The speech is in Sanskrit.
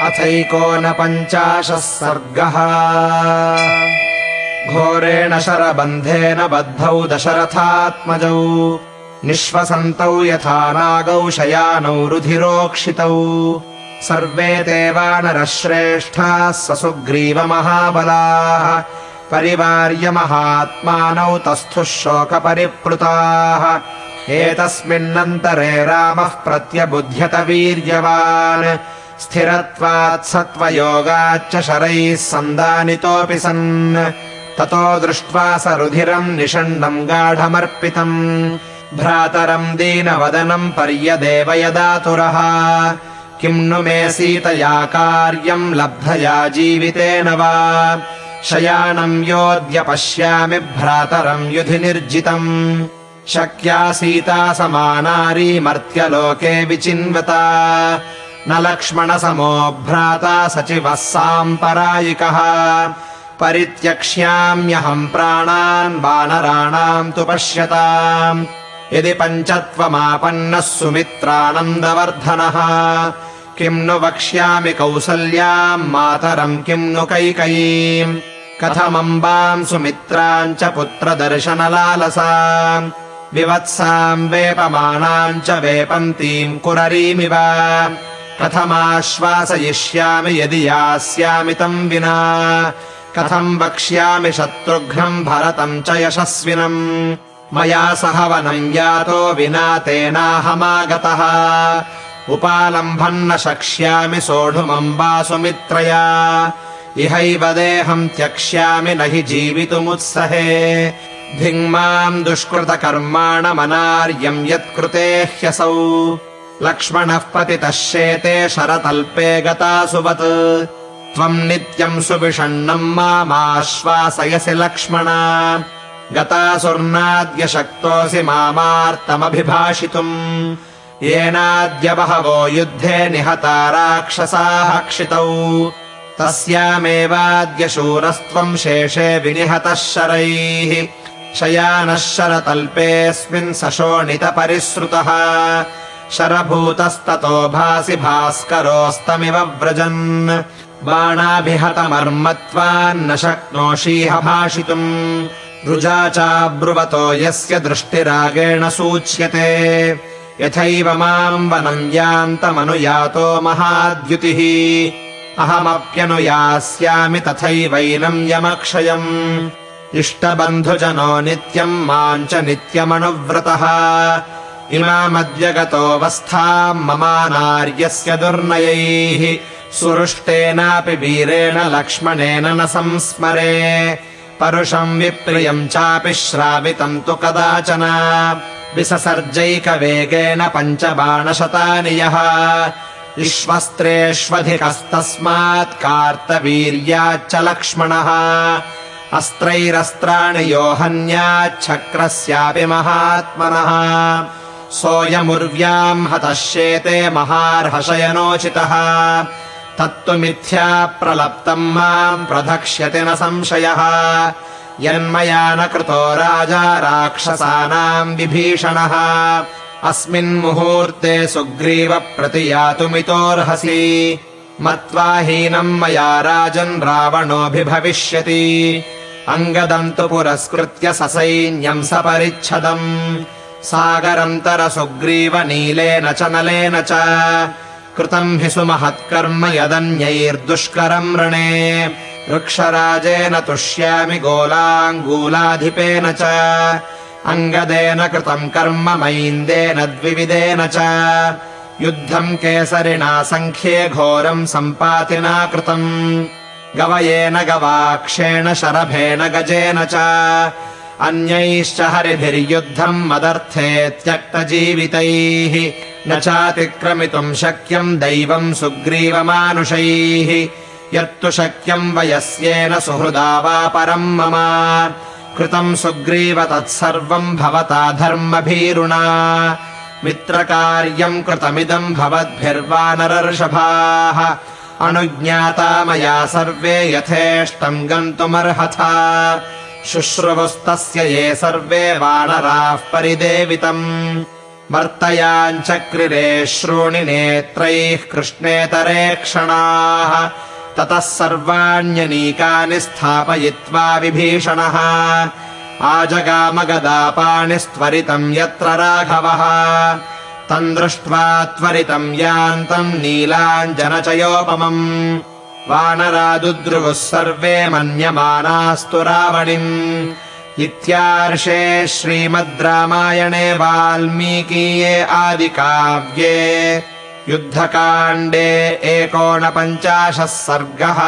अथैकोनपञ्चाशः सर्गः। घोरेण शरबन्धेन बद्धौ दशरथात्मजौ निःश्वसन्तौ यथा नागौ शयानौ रुधिरोक्षितौ। सर्वे ते वानरः श्रेष्ठाः ससुग्रीवमहाबलाः परिवार्यमहात्मानौ तस्थुः शोकपरिप्लुताः। एतस्मिन्नन्तरे रामः प्रत्यबुध्यत वीर्यवान् स्थिरत्वात् सत्त्वयोगाच्च शरैः सन्दानितोऽपि सन्। ततो दृष्ट्वा स रुधिरम् निषण्डम् गाढमर्पितम्। भ्रातरम् दीनवदनम् पर्यदेव यदातुरः किम् नु मे सीतया कार्यम् लब्धया जीवितेन वा। शयानम् योऽद्य पश्यामि भ्रातरम् युधि निर्जितम्। शक्या सीता समानारी मर्त्यलोके विचिन्वता न लक्ष्मणसमो भ्राता सचिवः साम्परायिकः। परित्यक्ष्याम्यहम् प्राणान् वानराणाम् तु पश्यताम्। यदि पञ्चत्वमापन्नः सुमित्रानन्दवर्धनः। किम् नु वक्ष्यामि कौसल्याम् मातरम् किम् नु कैकयीम्। कथमम्बाम् सुमित्राम् च पुत्रदर्शनलालसा विवत्साम् वेपमानाम् च वेपन्तीम् कुररीमिव कथमाश्वासयिष्यामि यदि यास्यामि तम् विना। कथम् वक्ष्यामि शत्रुघ्नम् भरतम् च यशस्विनम् मया सह वनम् यातो विना तेनाहमागतः। उपालम्भम् न शक्ष्यामि सोढुमम्बा सुमित्रया इहैव देहम् त्यक्ष्यामि न हि जीवितुमुत्सहे। धिङ्माम् दुष्कृतकर्माणमनार्यम् यत्कृते ह्यसौ लक्ष्मणः पतितः शेते शरतल्पे गतासुवत्। त्वम् नित्यम् सुविषण्णम् मामाश्वासयसि लक्ष्मण। गतासुर्नाद्य शक्तोऽसि मामार्तमभिभाषितुम् येनाद्य बहवो युद्धे निहता राक्षसाः क्षितौ। तस्यामेवाद्य शूरस्त्वम् शेषे विनिहतः शरैः। शयानः शरतल्पेऽस्मिन् सशोणितपरिसृतः शरभूतस्ततो भासि भास्करोस्तमिव व्रजन्। बाणाभिहतमर्मत्वान्न शक्नोषीह भाषितुम् रुजा चाब्रुवतो यस्य दृष्टिरागेण सूच्यते। यथैव माम् वनम् यान्तमनुयातो महाद्युतिः। अहमप्यनुयास्यामि तथैवैनम् यमक्षयम्। इष्टबन्धुजनो नित्यम् माम् च नित्यमनुव्रतः इमामद्यगतोऽवस्थाम् ममानार्यस्य दुर्नयैः सुरुष्टेनापि वीरेण लक्ष्मणेन न संस्मरे। परुषम् विप्रियम् चापि श्रावितम् तु कदाचन। विससर्जैकवेगेन पञ्चबाणशतानि यः। विश्वस्त्रेष्वधिकस्तस्मात् कार्तवीर्याच्च लक्ष्मणः। अस्त्रैरस्त्राणि योहन्याच्छक्रस्यापि महात्मनः सोऽयमुर्व्याम् हतः शेते महार्हशयनोचितः। तत्तु मिथ्या प्रलप्तम् माम् प्रधक्ष्यति न संशयः। यन्मया न कृतो राजा राक्षसानाम् विभीषणः। अस्मिन्मुहूर्ते सुग्रीव प्रतियातुमितोऽर्हसि। मत्वा हीनम् मया राजन् रावणोऽभिभविष्यति। अङ्गदम् तु पुरस्कृत्य ससैन्यम् सपरिच्छदम् सागरन्तरसुग्रीव नीलेन च नलेन च। कृतम् हि सुमहत्कर्म यदन्यैर्दुष्करम् रणे वृक्षराजेन तुष्यामि गोलाङ्गूलाधिपेन च। अङ्गदेन कृतम् कर्म मैन्देन द्विविदेन च। युद्धम् केसरिणा सङ्ख्ये घोरम् सम्पातिना कृतम्। गवयेन गवाक्षेण शरभेन गजेन च अन्यैश्च हरिभिर्युद्धम् मदर्थे त्यक्तजीवितैः न चातिक्रमितुम् शक्यम् दैवम् सुग्रीवमानुषैः। यत्तु शक्यम् वयस्येन सुहृदा वा परम् मम। कृतम् सुग्रीव तत्सर्वम् भवता धर्मभीरुणा। मित्रकार्यम् कृतमिदम् भवद्भिर्वानरर्षभाः अनुज्ञाता मया सर्वे यथेष्टम् गन्तुमर्हथा शुश्रुवुस्तस्य ये सर्वे वानराः परिदेवितम्। वर्तयाञ्चक्रिरे श्रोणि नेत्रैः कृष्णेतरे क्षणाः। ततः सर्वाण्यनीकानि स्थापयित्वा विभीषणः। आजगामगदापाणिस्त्वरितम् यत्र राघवः। तम् दृष्ट्वा त्वरितम् यान्तम् नीलाञ्जनचयोपमम् वानरादुद्रुवुः सर्वे मन्यमानास्तु रावणिम्। इत्यार्षे श्रीमद् रामायणे वाल्मीकीये आदिकाव्ये। युद्धकाण्डे एकोनपञ्चाशः सर्गः